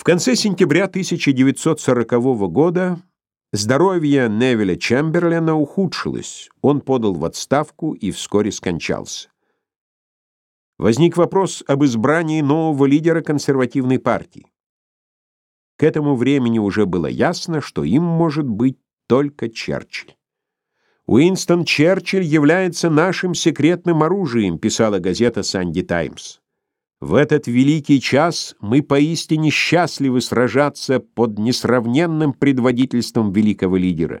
В конце сентября 1940 года здоровье Невиля Чемберлена ухудшилось. Он подал в отставку и вскоре скончался. Возник вопрос об избрании нового лидера консервативной партии. К этому времени уже было ясно, что им может быть только Черчилль. Уинстон Черчилль является нашим секретным оружием, писала газета Санди Таймс. В этот великий час мы поистине счастливы сражаться под несравненным предводительством великого лидера.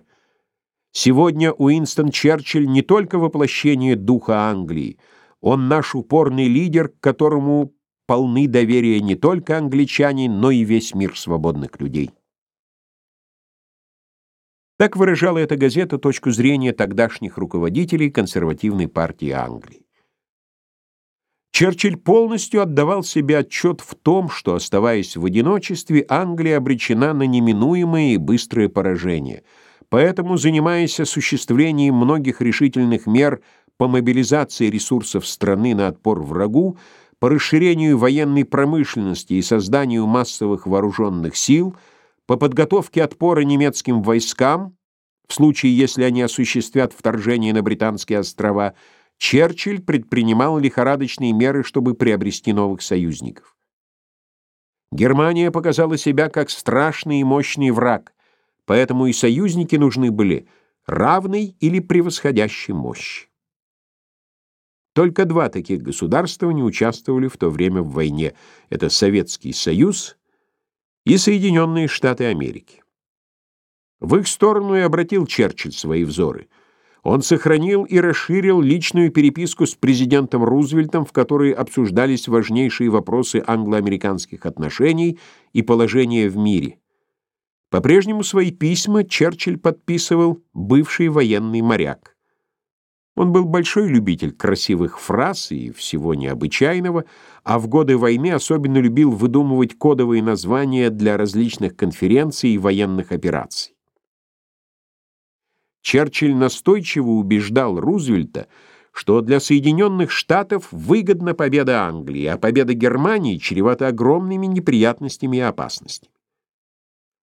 Сегодня Уинстон Черчилль не только воплощение духа Англии, он наш упорный лидер, к которому полны доверия не только англичане, но и весь мир свободных людей. Так выражала эта газета точку зрения тогдашних руководителей консервативной партии Англии. Черчилль полностью отдавал себе отчет в том, что, оставаясь в одиночестве, Англия обречена на неминуемое и быстрое поражение. Поэтому, занимаясь осуществлением многих решительных мер по мобилизации ресурсов страны на отпор врагу, по расширению военной промышленности и созданию массовых вооруженных сил, по подготовке отпора немецким войскам, в случае, если они осуществят вторжение на Британские острова, Черчилль предпринимал лихорадочные меры, чтобы приобрести новых союзников. Германия показала себя как страшный и мощный враг, поэтому и союзники нужны были равной или превосходящей мощи. Только два таких государства не участвовали в то время в войне. Это Советский Союз и Соединенные Штаты Америки. В их сторону и обратил Черчилль свои взоры – он сохранил и расширил личную переписку с президентом Рузвельтом, в которой обсуждались важнейшие вопросы англо-американских отношений и положения в мире. По-прежнему свои письма Черчилль подписывал бывший военный моряк. Он был большой любитель красивых фраз и всего необычайного, а в годы войны особенно любил выдумывать кодовые названия для различных конференций и военных операций. Черчилль настойчиво убеждал Рузвельта, что для Соединенных Штатов выгодна победа Англии, а победа Германии чревата огромными неприятностями и опасностями.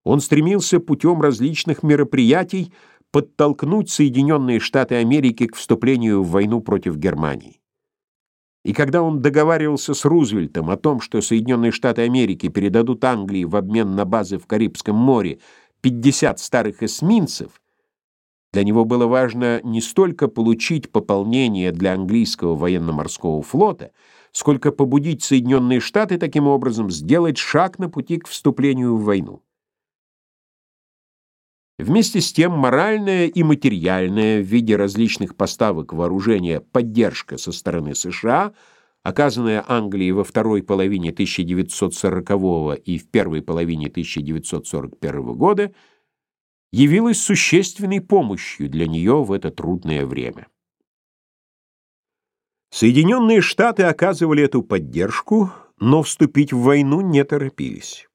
Он стремился путем различных мероприятий подтолкнуть Соединенные Штаты Америки к вступлению в войну против Германии. И когда он договаривался с Рузвельтом о том, что Соединенные Штаты Америки передадут Англии в обмен на базы в Карибском море 50 старых эсминцев, для него было важно не столько получить пополнение для английского военно-морского флота, сколько побудить Соединенные Штаты таким образом сделать шаг на пути к вступлению в войну. Вместе с тем моральная и материальная в виде различных поставок вооружения поддержка со стороны США, оказанная Англии во второй половине 1940 и в первой половине 1941 года, явилась существенной помощью для нее в это трудное время. Соединенные Штаты оказывали эту поддержку, но вступить в войну не торопились.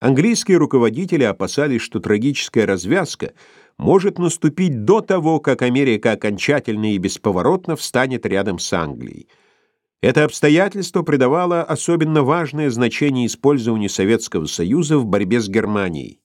Английские руководители опасались, что трагическая развязка может наступить до того, как Америка окончательно и бесповоротно встанет рядом с Англией. Это обстоятельство придавало особенно важное значение использованию Советского Союза в борьбе с Германией.